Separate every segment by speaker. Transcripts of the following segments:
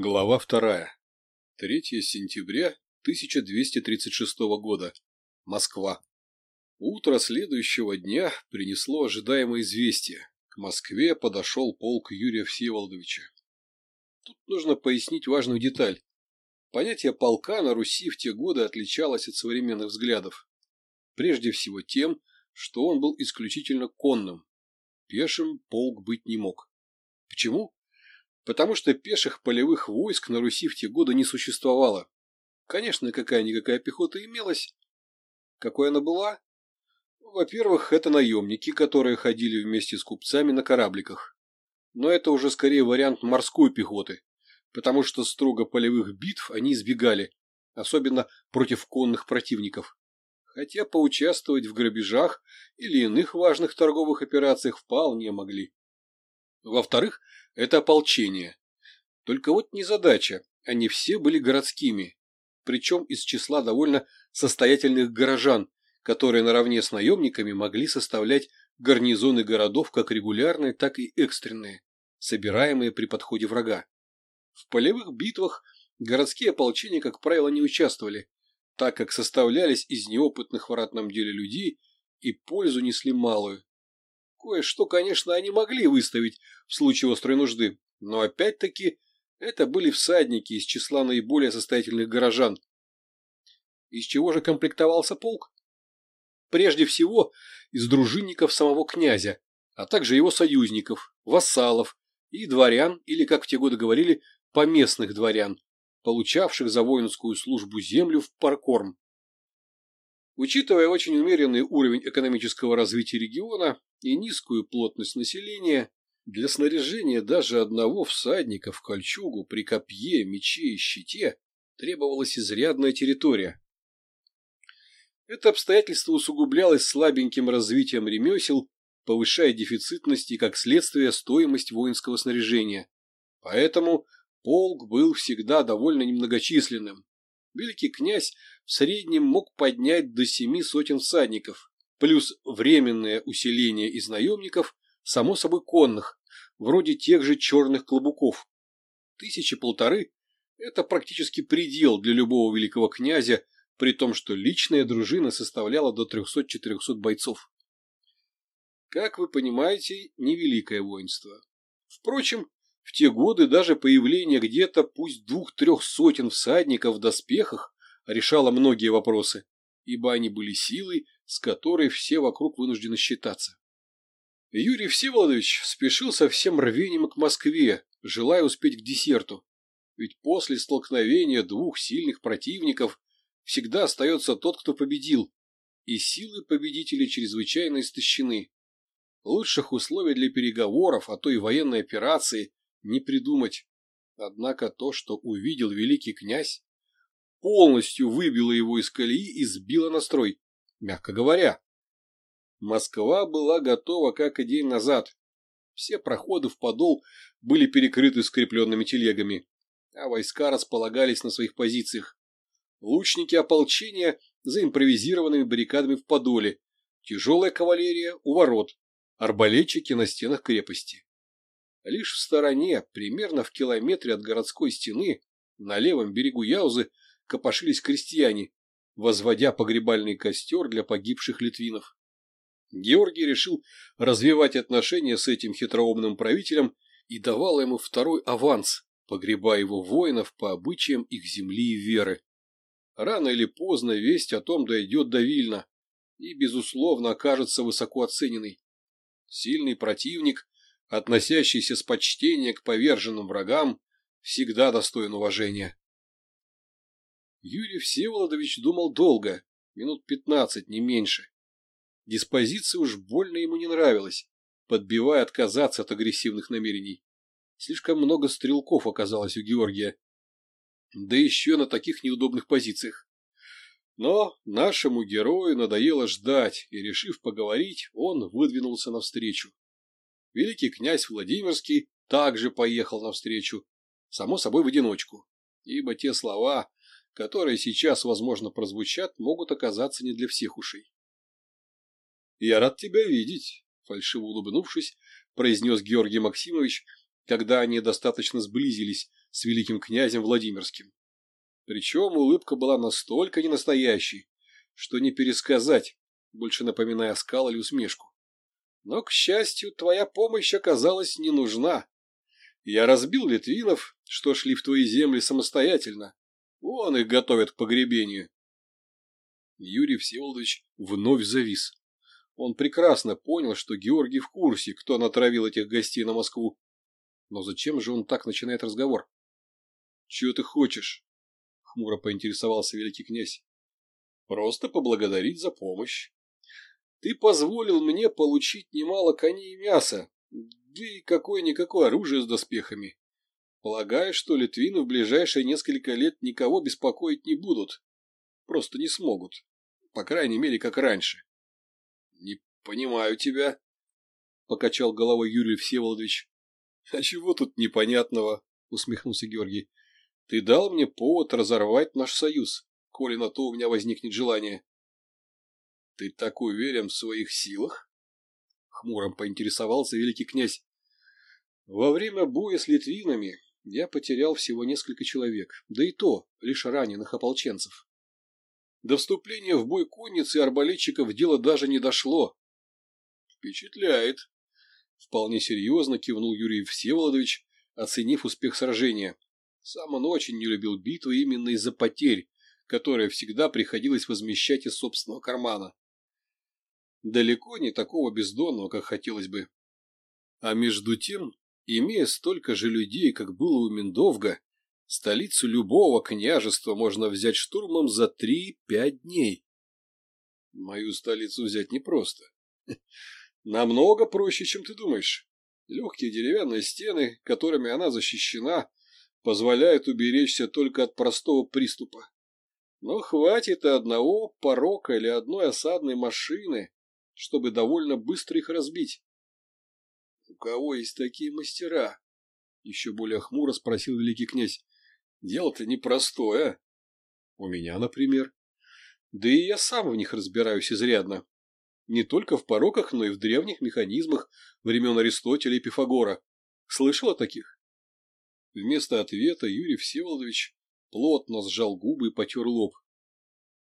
Speaker 1: Глава вторая. 3 сентября 1236 года. Москва. Утро следующего дня принесло ожидаемое известие. К Москве подошел полк Юрия Всеволодовича. Тут нужно пояснить важную деталь. Понятие полка на Руси в те годы отличалось от современных взглядов. Прежде всего тем, что он был исключительно конным. Пешим полк быть не мог. Почему? потому что пеших полевых войск на Руси в те годы не существовало. Конечно, какая-никакая пехота имелась. Какой она была? Во-первых, это наемники, которые ходили вместе с купцами на корабликах. Но это уже скорее вариант морской пехоты, потому что строго полевых битв они избегали, особенно против конных противников. Хотя поучаствовать в грабежах или иных важных торговых операциях вполне могли. Во-вторых, это ополчение. Только вот незадача, они все были городскими, причем из числа довольно состоятельных горожан, которые наравне с наемниками могли составлять гарнизоны городов как регулярные, так и экстренные, собираемые при подходе врага. В полевых битвах городские ополчения, как правило, не участвовали, так как составлялись из неопытных в ратном деле людей и пользу несли малую. Кое-что, конечно, они могли выставить в случае острой нужды, но опять-таки это были всадники из числа наиболее состоятельных горожан. Из чего же комплектовался полк? Прежде всего, из дружинников самого князя, а также его союзников, вассалов и дворян, или, как в те годы говорили, поместных дворян, получавших за воинскую службу землю в паркорм. Учитывая очень умеренный уровень экономического развития региона и низкую плотность населения, для снаряжения даже одного всадника в кольчугу при копье, мече и щите требовалась изрядная территория. Это обстоятельство усугублялось слабеньким развитием ремесел, повышая дефицитность и, как следствие, стоимость воинского снаряжения. Поэтому полк был всегда довольно немногочисленным, великий князь в среднем мог поднять до семи сотен всадников, плюс временное усиление из наемников, само собой конных, вроде тех же черных клобуков. Тысячи полторы – это практически предел для любого великого князя, при том, что личная дружина составляла до 300-400 бойцов. Как вы понимаете, невеликое воинство. Впрочем, в те годы даже появление где-то пусть двух-трех сотен всадников в доспехах решало многие вопросы, ибо они были силой, с которой все вокруг вынуждены считаться. Юрий Всеволодович спешил со всем рвением к Москве, желая успеть к десерту. Ведь после столкновения двух сильных противников всегда остается тот, кто победил, и силы победителей чрезвычайно истощены. Лучших условий для переговоров, а то и военной операции, не придумать. Однако то, что увидел великий князь, полностью выбило его из колеи и сбило настрой, мягко говоря. Москва была готова, как и день назад. Все проходы в подол были перекрыты скрепленными телегами, а войска располагались на своих позициях. Лучники ополчения за импровизированными баррикадами в подоле, тяжелая кавалерия у ворот, арбалетчики на стенах крепости. Лишь в стороне, примерно в километре от городской стены, на левом берегу Яузы, копошились крестьяне, возводя погребальный костер для погибших литвинов. Георгий решил развивать отношения с этим хитроумным правителем и давал ему второй аванс, погребая его воинов по обычаям их земли и веры. Рано или поздно весть о том дойдет до Вильна и, безусловно, окажется высоко оцененной. Сильный противник относящийся с почтением к поверженным врагам, всегда достоин уважения. Юрий Всеволодович думал долго, минут пятнадцать, не меньше. Диспозиция уж больно ему не нравилась, подбивая отказаться от агрессивных намерений. Слишком много стрелков оказалось у Георгия. Да еще на таких неудобных позициях. Но нашему герою надоело ждать, и, решив поговорить, он выдвинулся навстречу. Великий князь Владимирский также поехал навстречу, само собой в одиночку, ибо те слова, которые сейчас, возможно, прозвучат, могут оказаться не для всех ушей. «Я рад тебя видеть», — фальшиво улыбнувшись, произнес Георгий Максимович, когда они достаточно сблизились с великим князем Владимирским. Причем улыбка была настолько ненастоящей, что не пересказать, больше напоминая скал или усмешку. Но, к счастью, твоя помощь оказалась не нужна. Я разбил литвинов, что шли в твои земли самостоятельно. Вон их готовят к погребению. Юрий Всеволодович вновь завис. Он прекрасно понял, что Георгий в курсе, кто натравил этих гостей на Москву. Но зачем же он так начинает разговор? — Чего ты хочешь? — хмуро поинтересовался великий князь. — Просто поблагодарить за помощь. Ты позволил мне получить немало коней и мяса, да и какое-никакое оружие с доспехами. Полагаю, что литвины в ближайшие несколько лет никого беспокоить не будут. Просто не смогут. По крайней мере, как раньше. — Не понимаю тебя, — покачал головой Юрий Всеволодович. — А чего тут непонятного? — усмехнулся Георгий. — Ты дал мне повод разорвать наш союз, коли на то у меня возникнет желание. Ты так уверен в своих силах? Хмуром поинтересовался великий князь. Во время боя с литвинами я потерял всего несколько человек, да и то лишь раненых ополченцев. До вступления в бой конницы и арбалетчиков дело даже не дошло. Впечатляет. Вполне серьезно кивнул Юрий Всеволодович, оценив успех сражения. Сам он очень не любил битвы именно из-за потерь, которые всегда приходилось возмещать из собственного кармана далеко не такого бездонного, как хотелось бы. А между тем, имея столько же людей, как было у Миндовга, столицу любого княжества можно взять штурмом за 3-5 дней. Мою столицу взять непросто. Намного проще, чем ты думаешь. Легкие деревянные стены, которыми она защищена, позволяют уберечься только от простого приступа. Но хватит и одного порока или одной осадной машины, чтобы довольно быстро их разбить. — У кого есть такие мастера? — еще более хмуро спросил великий князь. — Дело-то непростое. — У меня, например. Да и я сам в них разбираюсь изрядно. Не только в пороках, но и в древних механизмах времен Аристотеля и Пифагора. Слышал о таких? Вместо ответа Юрий Всеволодович плотно сжал губы и потер лоб.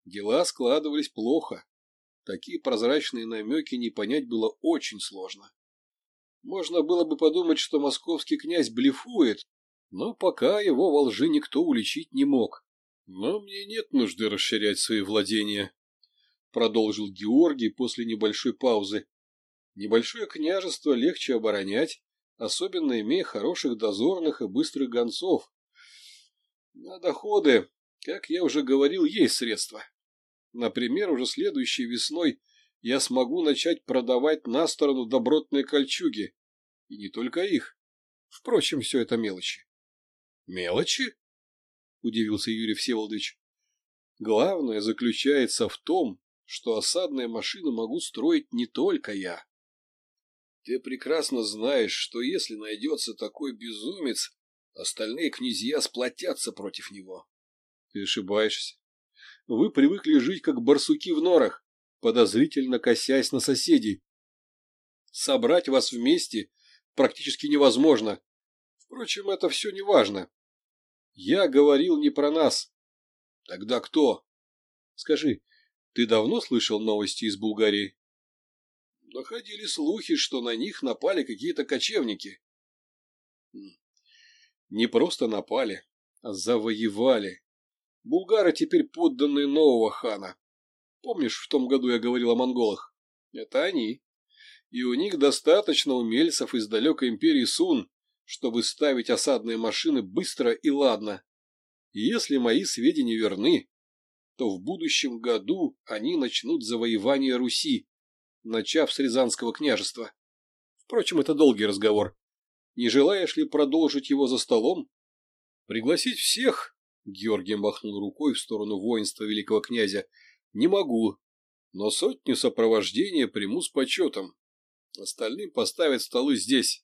Speaker 1: Дела складывались плохо. Такие прозрачные намеки не понять было очень сложно. Можно было бы подумать, что московский князь блефует, но пока его во лжи никто уличить не мог. «Но мне нет нужды расширять свои владения», — продолжил Георгий после небольшой паузы. «Небольшое княжество легче оборонять, особенно имея хороших дозорных и быстрых гонцов. На доходы, как я уже говорил, есть средства. Например, уже следующей весной я смогу начать продавать на сторону добротные кольчуги. И не только их. Впрочем, все это мелочи. Мелочи? Удивился Юрий Всеволодович. Главное заключается в том, что осадные машины могу строить не только я. Ты прекрасно знаешь, что если найдется такой безумец, остальные князья сплотятся против него. Ты ошибаешься вы привыкли жить как барсуки в норах, подозрительно косясь на соседей. Собрать вас вместе практически невозможно. Впрочем, это все не важно. Я говорил не про нас. Тогда кто? Скажи, ты давно слышал новости из Булгарии? Доходили слухи, что на них напали какие-то кочевники. Не просто напали, а завоевали. Булгары теперь подданные нового хана. Помнишь, в том году я говорил о монголах? Это они. И у них достаточно умельцев из далекой империи Сун, чтобы ставить осадные машины быстро и ладно. И если мои сведения верны, то в будущем году они начнут завоевание Руси, начав с Рязанского княжества. Впрочем, это долгий разговор. Не желаешь ли продолжить его за столом? Пригласить всех, Георгий махнул рукой в сторону воинства великого князя. «Не могу, но сотню сопровождения приму с почетом. Остальным поставят столы здесь».